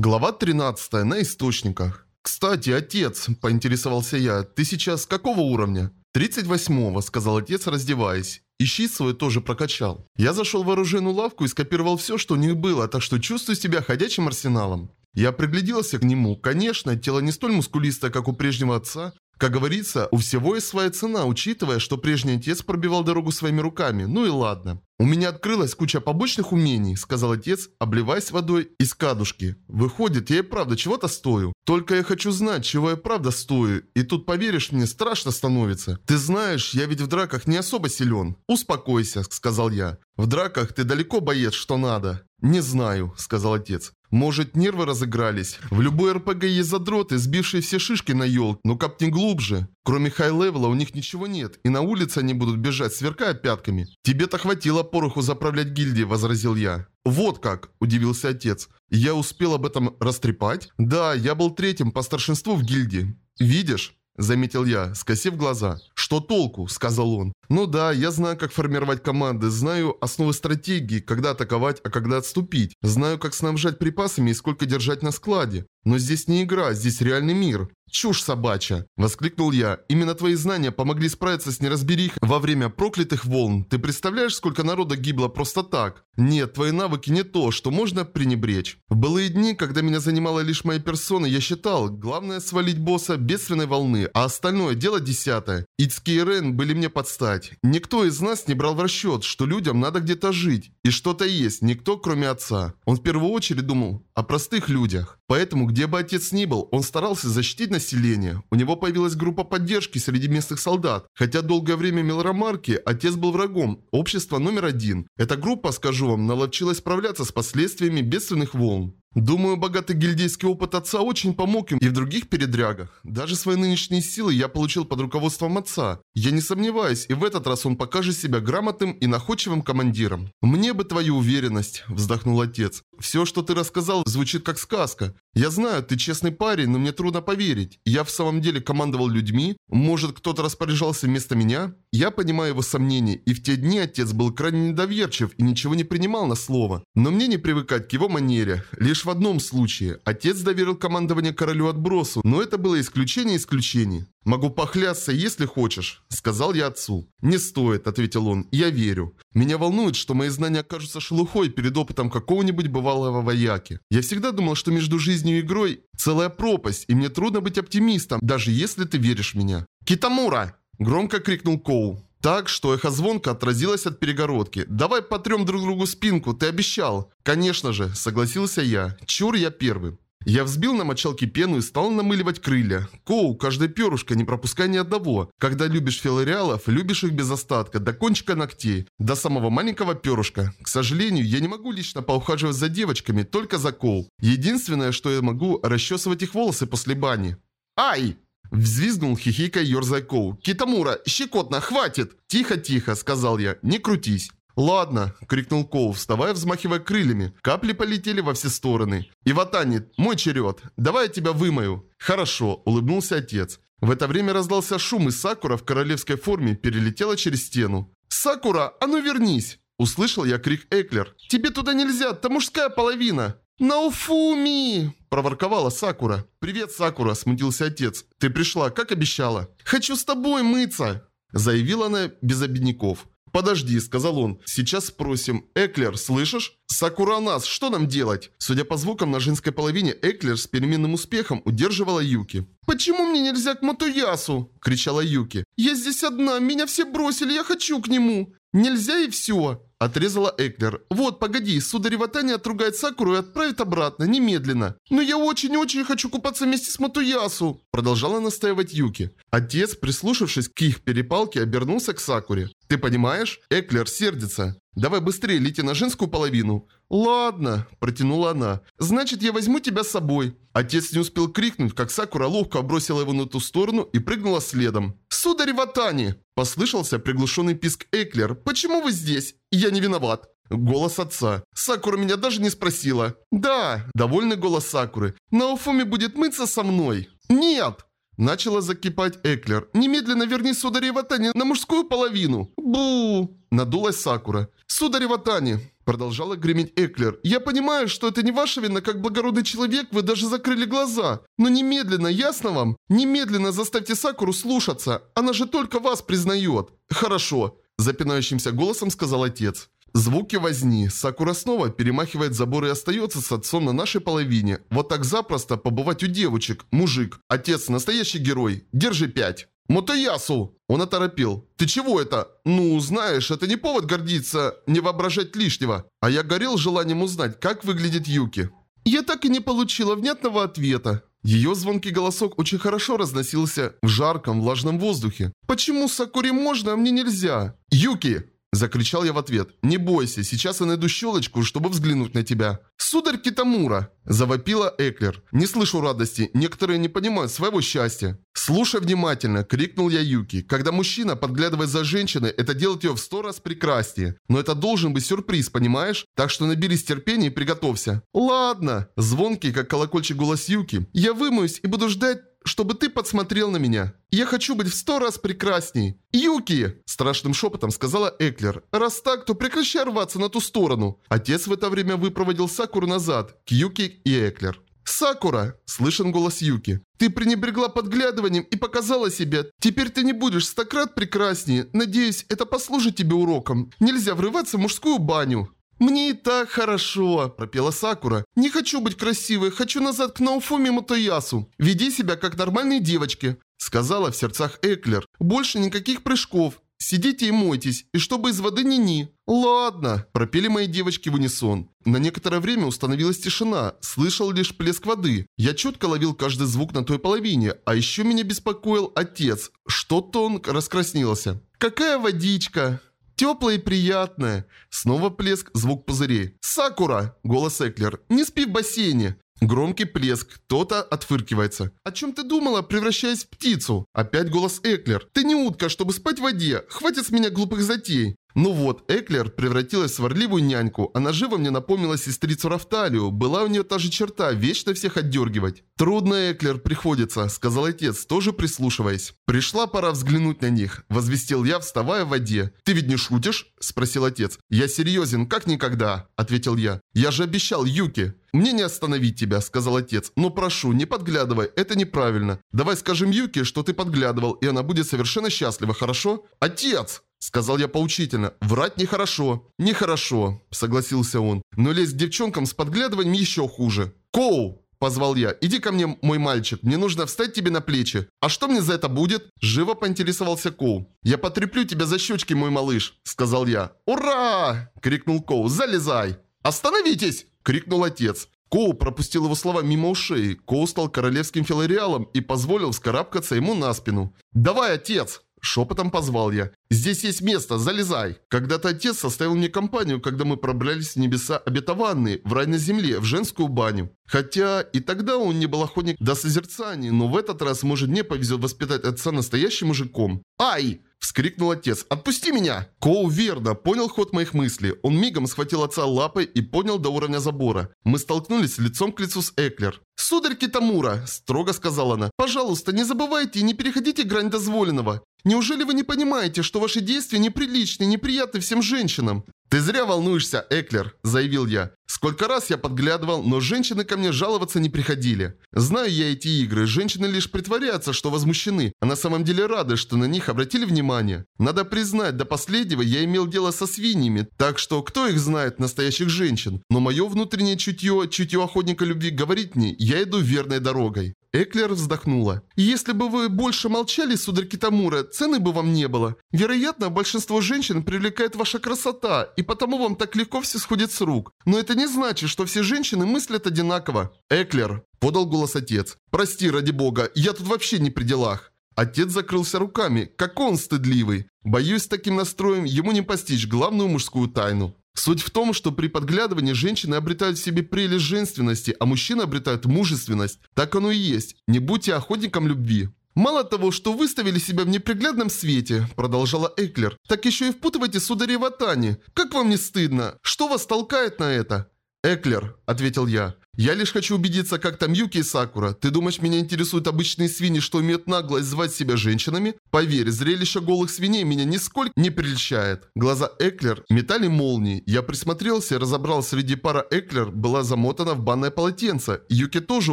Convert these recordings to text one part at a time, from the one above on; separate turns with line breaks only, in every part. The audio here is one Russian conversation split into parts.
Глава 13. На источниках. «Кстати, отец», – поинтересовался я, – «ты сейчас какого уровня?» «38-го», – сказал отец, раздеваясь. И свой тоже прокачал. Я зашел в оружейную лавку и скопировал все, что у них было, так что чувствую себя ходячим арсеналом. Я пригляделся к нему. Конечно, тело не столь мускулистое, как у прежнего отца, как говорится, у всего есть своя цена, учитывая, что прежний отец пробивал дорогу своими руками. Ну и ладно. «У меня открылась куча побочных умений», — сказал отец, обливаясь водой из кадушки. «Выходит, я и правда чего-то стою. Только я хочу знать, чего я правда стою. И тут, поверишь мне, страшно становится. Ты знаешь, я ведь в драках не особо силен». «Успокойся», — сказал я. «В драках ты далеко боец, что надо». «Не знаю», — сказал отец. Может, нервы разыгрались? В любой РПГ есть задроты, сбившие все шишки на елке, но капни глубже. Кроме high level а у них ничего нет, и на улице они будут бежать, сверкая пятками. Тебе-то хватило пороху заправлять гильдией, возразил я. Вот как, удивился отец. Я успел об этом растрепать? Да, я был третьим по старшинству в гильдии. Видишь? Заметил я, скосив глаза. «Что толку?» – сказал он. «Ну да, я знаю, как формировать команды, знаю основы стратегии, когда атаковать, а когда отступить. Знаю, как снабжать припасами и сколько держать на складе. Но здесь не игра, здесь реальный мир. «Чушь собачья!» – воскликнул я. «Именно твои знания помогли справиться с неразберихой во время проклятых волн. Ты представляешь, сколько народа гибло просто так? Нет, твои навыки не то, что можно пренебречь. В былые дни, когда меня занимала лишь моя персона, я считал, главное свалить босса бедственной волны, а остальное – дело десятое. Ицки и Рен были мне под стать. Никто из нас не брал в расчет, что людям надо где-то жить. И что-то есть, никто, кроме отца. Он в первую очередь думал о простых людях. Поэтому, где бы отец ни был, он старался защитить население. У него появилась группа поддержки среди местных солдат. Хотя долгое время Мелромарки отец был врагом, общество номер один. Эта группа, скажу вам, наловчилась справляться с последствиями бедственных волн. Думаю, богатый гильдейский опыт отца очень помог им и в других передрягах. Даже свои нынешние силы я получил под руководством отца. Я не сомневаюсь, и в этот раз он покажет себя грамотным и находчивым командиром. «Мне бы твою уверенность», – вздохнул отец. «Все, что ты рассказал, звучит как сказка. Я знаю, ты честный парень, но мне трудно поверить. Я в самом деле командовал людьми? Может, кто-то распоряжался вместо меня?» Я понимаю его сомнения, и в те дни отец был крайне недоверчив и ничего не принимал на слово. Но мне не привыкать к его манере. Лишь в одном случае. Отец доверил командование королю отбросу, но это было исключение исключений. «Могу похлясться, если хочешь», — сказал я отцу. «Не стоит», — ответил он, — «я верю. Меня волнует, что мои знания окажутся шелухой перед опытом какого-нибудь бывалого вояки. Я всегда думал, что между жизнью и игрой целая пропасть, и мне трудно быть оптимистом, даже если ты веришь в меня». «Китамура!» — громко крикнул Коу. Так, что эхо звонко отразилось от перегородки. «Давай потрем друг другу спинку, ты обещал!» «Конечно же», — согласился я. «Чур я первый». Я взбил на мочалке пену и стал намыливать крылья. Коу, каждая перышко, не пропускай ни одного. Когда любишь филореалов, любишь их без остатка, до кончика ногтей, до самого маленького перышка. К сожалению, я не могу лично поухаживать за девочками, только за Коу. Единственное, что я могу, расчесывать их волосы после бани. «Ай!» Взвизгнул хихикая ерзая Коу. «Китамура, щекотно, хватит!» «Тихо-тихо», сказал я, не крутись. «Ладно», — крикнул Коу, вставая, взмахивая крыльями. Капли полетели во все стороны. «Иватани, мой черед. Давай я тебя вымою». «Хорошо», — улыбнулся отец. В это время раздался шум, и Сакура в королевской форме перелетела через стену. «Сакура, а ну вернись!» Услышал я крик Эклер. «Тебе туда нельзя, там мужская половина!» «Науфуми!» – проворковала Сакура. «Привет, Сакура!» – смутился отец. «Ты пришла, как обещала!» «Хочу с тобой мыться!» – заявила она без обидников. «Подожди», — сказал он. «Сейчас спросим. Эклер, слышишь? Сакура нас, что нам делать?» Судя по звукам, на женской половине Эклер с переменным успехом удерживала Юки. «Почему мне нельзя к Матуясу?» — кричала Юки. «Я здесь одна, меня все бросили, я хочу к нему!» «Нельзя и все!» – отрезала Эклер. «Вот, погоди, сударь Ватани отругает Сакуру и отправит обратно, немедленно. Но я очень-очень хочу купаться вместе с Матуясу!» Продолжала настаивать Юки. Отец, прислушавшись к их перепалке, обернулся к Сакуре. «Ты понимаешь? Эклер сердится. Давай быстрее лети на женскую половину». «Ладно», – протянула она. «Значит, я возьму тебя с собой». Отец не успел крикнуть, как Сакура ловко бросила его на ту сторону и прыгнула следом. «Сударь Ватани!» – послышался приглушенный писк Эклер. «Почему вы здесь? Я не виноват». Голос отца. Сакура меня даже не спросила. «Да», – довольный голос Сакуры. «Наофуми будет мыться со мной». «Нет!» Начала закипать Эклер. «Немедленно верни сударь Ватани на мужскую половину!» «Бу!» Надулась Сакура. «Сударь Ватани!» Продолжала греметь Эклер. «Я понимаю, что это не ваша вина, как благородный человек, вы даже закрыли глаза. Но немедленно, ясно вам? Немедленно заставьте Сакуру слушаться. Она же только вас признает». «Хорошо», запинающимся голосом сказал отец. Звуки возни. Сакура снова перемахивает забор и остается с отцом на нашей половине. Вот так запросто побывать у девочек. Мужик. Отец настоящий герой. Держи пять. Мотоясу! Он оторопил. «Ты чего это? Ну, знаешь, это не повод гордиться, не воображать лишнего. А я горел желанием узнать, как выглядит Юки». Я так и не получила внятного ответа. Ее звонкий голосок очень хорошо разносился в жарком, влажном воздухе. «Почему Сакуре можно, а мне нельзя?» «Юки!» Закричал я в ответ. «Не бойся, сейчас я найду щелочку, чтобы взглянуть на тебя». «Сударь Китамура!» Завопила Эклер. «Не слышу радости, некоторые не понимают своего счастья». «Слушай внимательно!» – крикнул я Юки. «Когда мужчина подглядывает за женщиной, это делает ее в сто раз прекраснее. Но это должен быть сюрприз, понимаешь? Так что наберись терпения и приготовься». «Ладно!» – звонкий, как колокольчик голос Юки. «Я вымоюсь и буду ждать чтобы ты подсмотрел на меня. Я хочу быть в сто раз прекрасней. Юки!» Страшным шепотом сказала Эклер. «Раз так, то прекращай рваться на ту сторону». Отец в это время выпроводил Сакуру назад, к Юки и Эклер. «Сакура!» – слышен голос Юки. «Ты пренебрегла подглядыванием и показала себя. Теперь ты не будешь стократ прекраснее. Надеюсь, это послужит тебе уроком. Нельзя врываться в мужскую баню». «Мне и так хорошо», – пропела Сакура. «Не хочу быть красивой, хочу назад к Науфуми Мотоясу. Веди себя как нормальные девочки», – сказала в сердцах Эклер. «Больше никаких прыжков. Сидите и мойтесь, и чтобы из воды ни-ни». «Ладно», – пропели мои девочки в унисон. На некоторое время установилась тишина, слышал лишь плеск воды. Я четко ловил каждый звук на той половине, а еще меня беспокоил отец. Что-то он раскраснился. «Какая водичка!» Теплое и приятное. Снова плеск, звук пузырей. «Сакура!» – голос Эклер. «Не спи в бассейне!» Громкий плеск. Кто-то отфыркивается. «О чем ты думала, превращаясь в птицу?» Опять голос Эклер. «Ты не утка, чтобы спать в воде. Хватит с меня глупых затей. Ну вот, Эклер превратилась в сварливую няньку. Она живо мне напомнила сестрицу Рафталию. Была у нее та же черта, вечно всех отдергивать. «Трудно, Эклер, приходится», — сказал отец, тоже прислушиваясь. «Пришла пора взглянуть на них», — возвестил я, вставая в воде. «Ты ведь не шутишь?» — спросил отец. «Я серьезен, как никогда», — ответил я. «Я же обещал Юки». «Мне не остановить тебя», — сказал отец. «Но прошу, не подглядывай, это неправильно. Давай скажем Юки, что ты подглядывал, и она будет совершенно счастлива, хорошо?» «Отец!» Сказал я поучительно. Врать нехорошо. Нехорошо, согласился он. Но лезть к девчонкам с подглядыванием еще хуже. Коу! Позвал я. «Иди ко мне, мой мальчик. Мне нужно встать тебе на плечи. А что мне за это будет?» Живо поинтересовался Коу. «Я потреплю тебя за щечки, мой малыш», сказал я. «Ура!» крикнул Коу. «Залезай!» «Остановитесь!» Крикнул отец. Коу пропустил его слова мимо ушей. Коу стал королевским филариалом и позволил вскарабкаться ему на спину. «Давай, отец!» Шепотом позвал я. «Здесь есть место, залезай!» Когда-то отец составил мне компанию, когда мы пробрались в небеса обетованные, в рай на земле, в женскую баню. Хотя и тогда он не был охотник до созерцания, но в этот раз, может, мне повезет воспитать отца настоящим мужиком. «Ай!» – вскрикнул отец. «Отпусти меня!» Коу верно понял ход моих мыслей. Он мигом схватил отца лапой и поднял до уровня забора. Мы столкнулись лицом к лицу с Эклер. «Сударь Китамура!» – строго сказала она. «Пожалуйста, не забывайте и не переходите грань дозволенного. Неужели вы не понимаете, что ваши действия неприличны и неприятны всем женщинам? «Ты зря волнуешься, Эклер», – заявил я. «Сколько раз я подглядывал, но женщины ко мне жаловаться не приходили. Знаю я эти игры, женщины лишь притворяются, что возмущены, а на самом деле рады, что на них обратили внимание. Надо признать, до последнего я имел дело со свиньями, так что кто их знает, настоящих женщин? Но мое внутреннее чутье, чутье охотника любви говорит мне, я иду верной дорогой». Эклер вздохнула. «Если бы вы больше молчали, сударь Китамура, цены бы вам не было. Вероятно, большинство женщин привлекает ваша красота, и потому вам так легко все сходит с рук. Но это не значит, что все женщины мыслят одинаково». «Эклер», – подал голос отец. «Прости, ради бога, я тут вообще не при делах». Отец закрылся руками. Какой он стыдливый. Боюсь, с таким настроем ему не постичь главную мужскую тайну. Суть в том, что при подглядывании женщины обретают в себе прелесть женственности, а мужчины обретают мужественность. Так оно и есть. Не будьте охотником любви. «Мало того, что выставили себя в неприглядном свете», – продолжала Эклер, – «так еще и впутывайте сударей в Атане. Как вам не стыдно? Что вас толкает на это?» «Эклер», – ответил я, Я лишь хочу убедиться, как там Юки и Сакура. Ты думаешь, меня интересуют обычные свиньи, что имеют наглость звать себя женщинами? Поверь, зрелище голых свиней меня нисколько не прельщает. Глаза Эклер метали молнии. Я присмотрелся и разобрал, среди пара Эклер была замотана в банное полотенце. Юки тоже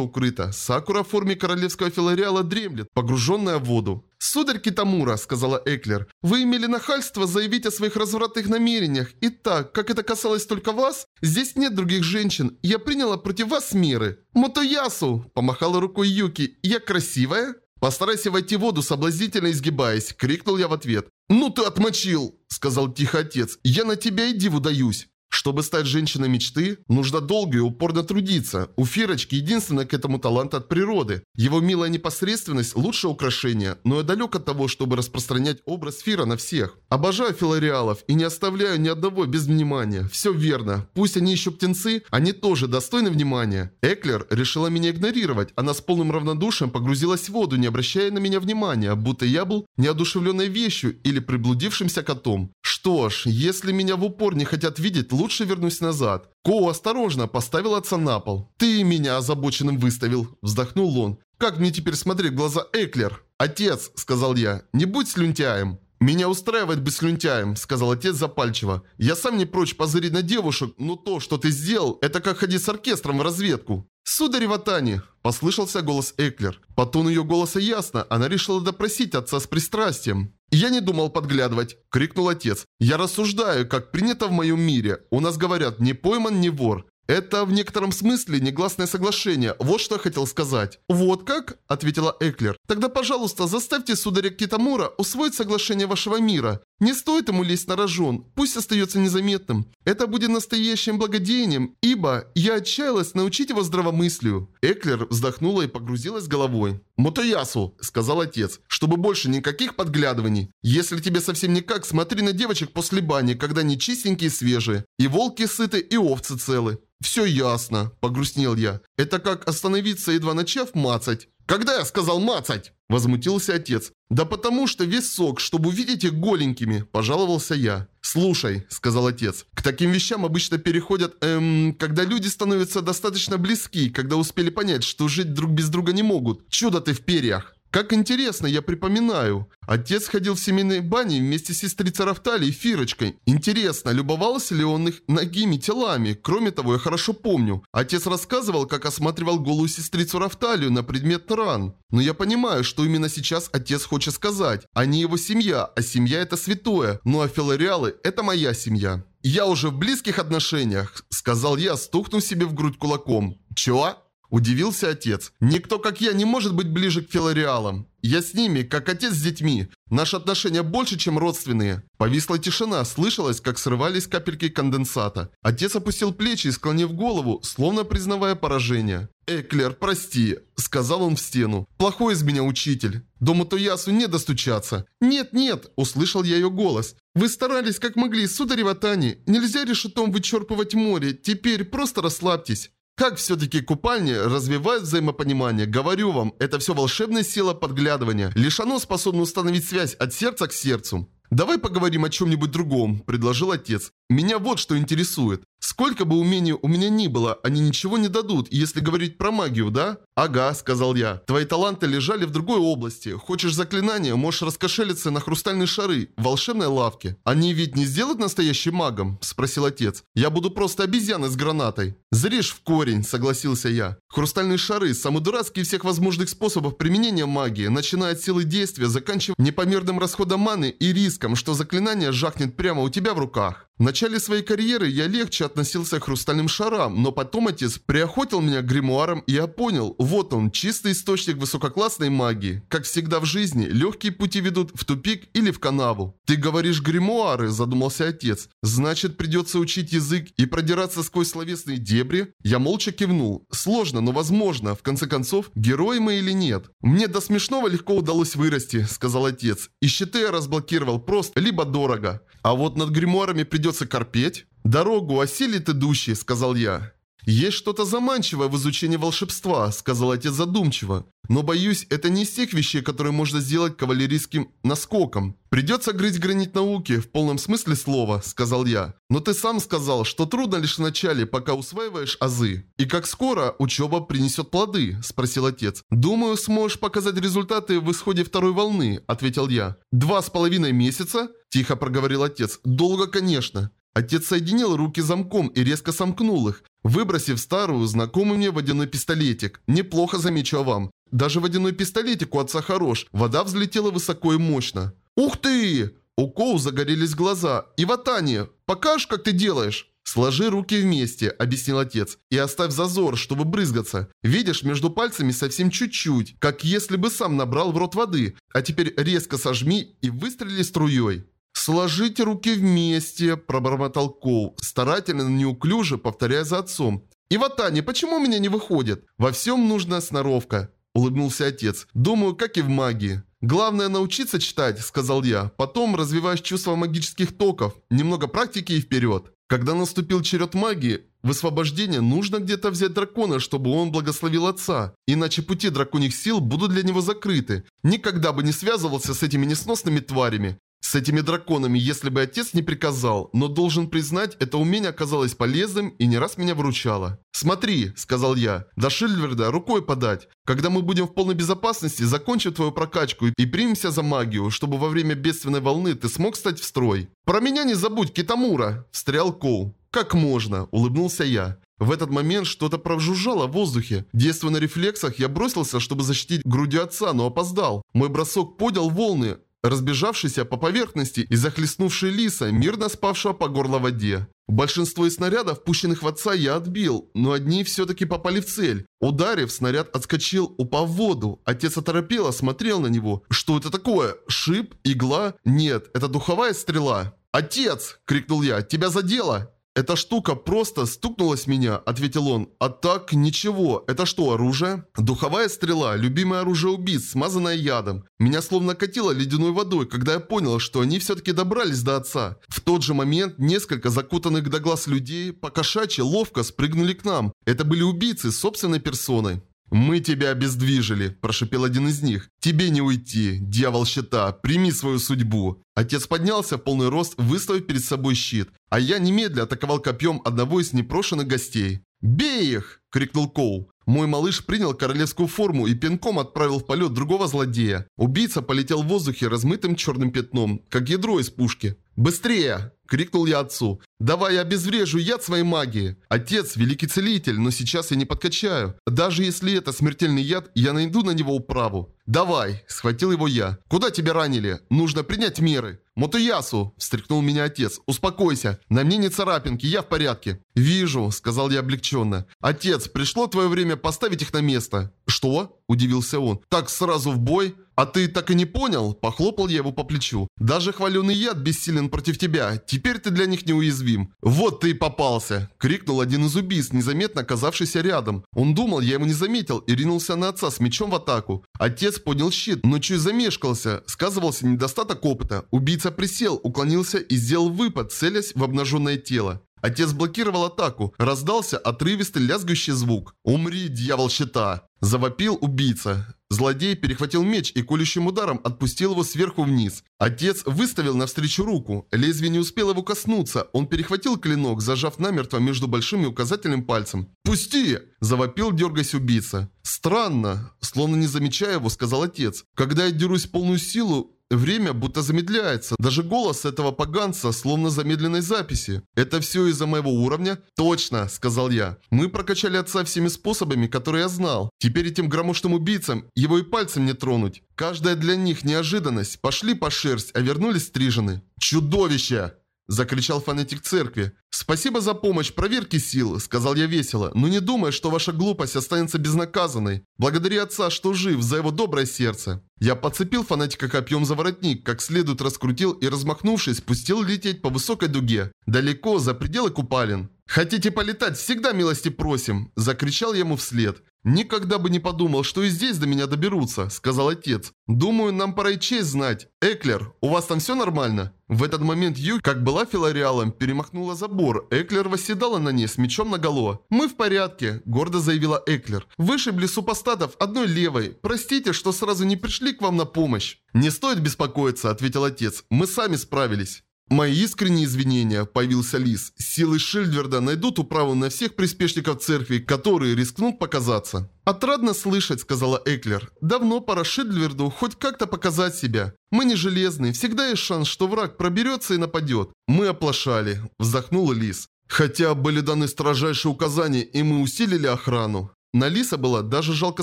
укрыта. Сакура в форме королевского филариала дремлет, погруженная в воду. «Сударь Китамура», — сказала Эклер, — «вы имели нахальство заявить о своих развратных намерениях. И так, как это касалось только вас, здесь нет других женщин. Я приняла против вас меры». «Мотоясу!» — помахала рукой Юки. «Я красивая?» «Постарайся войти в воду, соблазнительно изгибаясь», — крикнул я в ответ. «Ну ты отмочил!» — сказал тихо отец. «Я на тебя и диву даюсь». Чтобы стать женщиной мечты, нужно долго и упорно трудиться. У Фирочки единственное к этому талант от природы. Его милая непосредственность – лучшее украшение, но я далек от того, чтобы распространять образ Фира на всех. Обожаю филариалов и не оставляю ни одного без внимания. Все верно. Пусть они еще птенцы, они тоже достойны внимания. Эклер решила меня игнорировать. Она с полным равнодушием погрузилась в воду, не обращая на меня внимания, будто я был неодушевленной вещью или приблудившимся котом. Что ж, если меня в упор не хотят видеть, лучше вернусь назад. Коу осторожно поставил отца на пол. «Ты меня озабоченным выставил», – вздохнул он. «Как мне теперь смотреть в глаза Эклер?» «Отец», – сказал я, – «не будь слюнтяем». «Меня устраивает быть слюнтяем», – сказал отец запальчиво. «Я сам не прочь позырить на девушек, но то, что ты сделал, это как ходить с оркестром в разведку». «Сударь Ватани!» – послышался голос Эклер. По тону ее голоса ясно, она решила допросить отца с пристрастием. «Я не думал подглядывать!» – крикнул отец. «Я рассуждаю, как принято в моем мире. У нас говорят, не пойман, не вор. Это в некотором смысле негласное соглашение. Вот что я хотел сказать. Вот как? Ответила Эклер. Тогда, пожалуйста, заставьте сударя Китамура усвоить соглашение вашего мира. Не стоит ему лезть на рожон. Пусть остается незаметным. Это будет настоящим благодеянием, ибо я отчаялась научить его здравомыслию. Эклер вздохнула и погрузилась головой. «Мотоясу», — сказал отец, — «чтобы больше никаких подглядываний. Если тебе совсем никак, смотри на девочек после бани, когда они чистенькие и свежие. И волки сыты, и овцы целы. «Все ясно», – погрустнел я. «Это как остановиться, едва начав мацать». «Когда я сказал мацать?» – возмутился отец. «Да потому что весь сок, чтобы увидеть их голенькими», – пожаловался я. «Слушай», – сказал отец, – «к таким вещам обычно переходят, эм, когда люди становятся достаточно близки, когда успели понять, что жить друг без друга не могут. Чудо ты в перьях». Как интересно, я припоминаю. Отец ходил в семейной бане вместе с сестрицей Рафтали и Фирочкой. Интересно, любовался ли он их ногими телами? Кроме того, я хорошо помню. Отец рассказывал, как осматривал голую сестрицу Рафталию на предмет ран. Но я понимаю, что именно сейчас отец хочет сказать. Они его семья, а семья это святое. Ну а филариалы это моя семья. «Я уже в близких отношениях», — сказал я, стукнув себе в грудь кулаком. «Чего?» Удивился отец. «Никто, как я, не может быть ближе к филариалам. Я с ними, как отец с детьми. Наши отношения больше, чем родственные». Повисла тишина, слышалось, как срывались капельки конденсата. Отец опустил плечи и, склонив голову, словно признавая поражение. «Эклер, прости», — сказал он в стену. «Плохой из меня учитель. Дому Тоясу не достучаться». «Нет, нет», — услышал я ее голос. «Вы старались как могли, сударь Тани. Нельзя решетом вычерпывать море. Теперь просто расслабьтесь». Как все-таки купальни развивают взаимопонимание? Говорю вам, это все волшебная сила подглядывания. Лишь оно способно установить связь от сердца к сердцу. «Давай поговорим о чем-нибудь другом», – предложил отец. «Меня вот что интересует. Сколько бы умений у меня ни было, они ничего не дадут, если говорить про магию, да?» «Ага», – сказал я. «Твои таланты лежали в другой области. Хочешь заклинания, можешь раскошелиться на хрустальные шары в волшебной лавке. Они ведь не сделают настоящим магом?» – спросил отец. «Я буду просто обезьяной с гранатой». «Зришь в корень», – согласился я. «Хрустальные шары – самый дурацкий всех возможных способов применения магии, начиная от силы действия, заканчивая непомерным расходом маны и риском, что заклинание жахнет прямо у тебя в руках». В начале своей карьеры я легче относился к хрустальным шарам, но потом отец приохотил меня к гримуарам, и я понял, вот он, чистый источник высококлассной магии. Как всегда в жизни, легкие пути ведут в тупик или в канаву. «Ты говоришь гримуары», – задумался отец. «Значит, придется учить язык и продираться сквозь словесные дебри?» Я молча кивнул. «Сложно, но возможно. В конце концов, герои мы или нет?» «Мне до смешного легко удалось вырасти», – сказал отец. «И щиты я разблокировал просто, либо дорого. А вот над гримуарами придется корпеть. Дорогу осилит идущий, сказал я. «Есть что-то заманчивое в изучении волшебства», – сказал отец задумчиво. «Но боюсь, это не из тех вещей, которые можно сделать кавалерийским наскоком. Придется грызть гранит науки в полном смысле слова», – сказал я. «Но ты сам сказал, что трудно лишь в начале, пока усваиваешь азы. И как скоро учеба принесет плоды?» – спросил отец. «Думаю, сможешь показать результаты в исходе второй волны», – ответил я. «Два с половиной месяца?» – тихо проговорил отец. «Долго, конечно». Отец соединил руки замком и резко сомкнул их, выбросив старую, знакомый мне водяной пистолетик. Неплохо замечу вам. Даже водяной пистолетик у отца хорош. Вода взлетела высоко и мощно. «Ух ты!» У Коу загорелись глаза. «Иватани, покажешь, как ты делаешь?» «Сложи руки вместе», – объяснил отец, – «и оставь зазор, чтобы брызгаться. Видишь, между пальцами совсем чуть-чуть, как если бы сам набрал в рот воды. А теперь резко сожми и выстрели струей». «Сложите руки вместе», – пробормотал Коу, старательно, неуклюже, повторяя за отцом. «Иватани, почему у меня не выходит?» «Во всем нужна сноровка», – улыбнулся отец. «Думаю, как и в магии». «Главное научиться читать», – сказал я. «Потом развиваешь чувство магических токов. Немного практики и вперед». Когда наступил черед магии, высвобождения нужно где-то взять дракона, чтобы он благословил отца. Иначе пути драконьих сил будут для него закрыты. Никогда бы не связывался с этими несносными тварями. С этими драконами, если бы отец не приказал, но должен признать, это умение оказалось полезным и не раз меня выручало. «Смотри», — сказал я, — «до Шильверда рукой подать. Когда мы будем в полной безопасности, закончим твою прокачку и примемся за магию, чтобы во время бедственной волны ты смог стать в строй». «Про меня не забудь, Китамура!» – встрял Коу. «Как можно?» – улыбнулся я. В этот момент что-то прожужжало в воздухе. Действуя на рефлексах, я бросился, чтобы защитить грудью отца, но опоздал. Мой бросок поднял волны, разбежавшийся по поверхности и захлестнувший лиса, мирно спавшего по горло воде. Большинство из снарядов, пущенных в отца, я отбил, но одни все-таки попали в цель. Ударив, снаряд отскочил, упав в воду. Отец оторопело смотрел на него. Что это такое? Шип? Игла? Нет, это духовая стрела. «Отец!» – крикнул я. «Тебя задело?» «Эта штука просто стукнулась меня», — ответил он. «А так, ничего. Это что, оружие?» «Духовая стрела, любимое оружие убийц, смазанное ядом. Меня словно катило ледяной водой, когда я понял, что они все-таки добрались до отца. В тот же момент несколько закутанных до глаз людей покошачьи ловко спрыгнули к нам. Это были убийцы собственной персоной. «Мы тебя обездвижили», – прошипел один из них. «Тебе не уйти, дьявол щита, прими свою судьбу». Отец поднялся в полный рост, выставив перед собой щит, а я немедля атаковал копьем одного из непрошенных гостей. «Бей их!» – крикнул Коу. Мой малыш принял королевскую форму и пинком отправил в полет другого злодея. Убийца полетел в воздухе размытым черным пятном, как ядро из пушки. «Быстрее!» – крикнул я отцу. «Давай я обезврежу яд своей магии!» Отец – великий целитель, но сейчас я не подкачаю. Даже если это смертельный яд, я найду на него управу. «Давай!» – схватил его я. «Куда тебя ранили? Нужно принять меры!» «Мотоясу!» – встряхнул меня отец. «Успокойся! На мне не царапинки, я в порядке!» «Вижу!» – сказал я облегченно. «Отец, пришло твое время поставить их на место!» «Что?» – удивился он. «Так сразу в бой?» «А ты так и не понял?» – похлопал я его по плечу. «Даже хваленый яд бессилен против тебя. Теперь ты для них неуязвим». «Вот ты и попался!» – крикнул один из убийц, незаметно оказавшийся рядом. Он думал, я его не заметил, и ринулся на отца с мечом в атаку. Отец поднял щит, но чуть замешкался. Сказывался недостаток опыта. Убийца присел, уклонился и сделал выпад, целясь в обнаженное тело. Отец блокировал атаку. Раздался отрывистый лязгающий звук. «Умри, дьявол щита!» Завопил убийца. Злодей перехватил меч и колющим ударом отпустил его сверху вниз. Отец выставил навстречу руку. Лезвие не успел его коснуться. Он перехватил клинок, зажав намертво между большим и указательным пальцем. «Пусти!» – завопил, дергаясь убийца. «Странно!» – словно не замечая его, сказал отец. «Когда я дерусь в полную силу, Время будто замедляется. Даже голос этого поганца словно замедленной записи. Это все из-за моего уровня? Точно, сказал я. Мы прокачали отца всеми способами, которые я знал. Теперь этим громушным убийцам его и пальцем не тронуть. Каждая для них неожиданность. Пошли по шерсть, а вернулись стрижены. Чудовище! Закричал фанатик церкви. «Спасибо за помощь, проверки сил», — сказал я весело. «Но не думай, что ваша глупость останется безнаказанной. Благодари отца, что жив, за его доброе сердце». Я подцепил фанатика копьем за воротник, как следует раскрутил и, размахнувшись, пустил лететь по высокой дуге. Далеко, за пределы купалин. «Хотите полетать? Всегда милости просим!» – закричал ему вслед. «Никогда бы не подумал, что и здесь до меня доберутся», – сказал отец. «Думаю, нам пора и честь знать. Эклер, у вас там все нормально?» В этот момент Ю, как была филариалом, перемахнула забор. Эклер восседала на ней с мечом наголо. «Мы в порядке», – гордо заявила Эклер. «Вышибли супостатов одной левой. Простите, что сразу не пришли к вам на помощь». «Не стоит беспокоиться», – ответил отец. «Мы сами справились». Мои искренние извинения, появился Лис. Силы Шильдверда найдут управу на всех приспешников церкви, которые рискнут показаться. «Отрадно слышать», — сказала Эклер. «Давно пора Шильдверду хоть как-то показать себя. Мы не железные, всегда есть шанс, что враг проберется и нападет». «Мы оплошали», — вздохнула Лис. «Хотя были даны строжайшие указания, и мы усилили охрану». На Лиса было даже жалко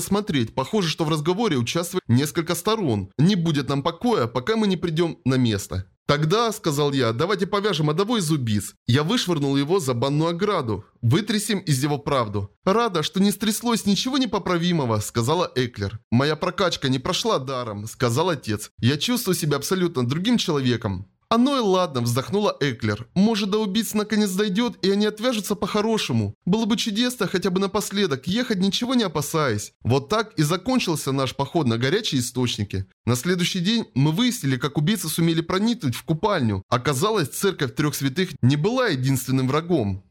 смотреть. Похоже, что в разговоре участвует несколько сторон. Не будет нам покоя, пока мы не придем на место. «Тогда», — сказал я, — «давайте повяжем одного из убийц». Я вышвырнул его за банную ограду. Вытрясем из него правду. «Рада, что не стряслось ничего непоправимого», — сказала Эклер. «Моя прокачка не прошла даром», — сказал отец. «Я чувствую себя абсолютно другим человеком». «Оно и ладно», – вздохнула Эклер. «Может, до убийц наконец дойдет, и они отвяжутся по-хорошему. Было бы чудесно хотя бы напоследок, ехать ничего не опасаясь». Вот так и закончился наш поход на горячие источники. На следующий день мы выяснили, как убийцы сумели проникнуть в купальню. Оказалось, церковь трех святых не была единственным врагом.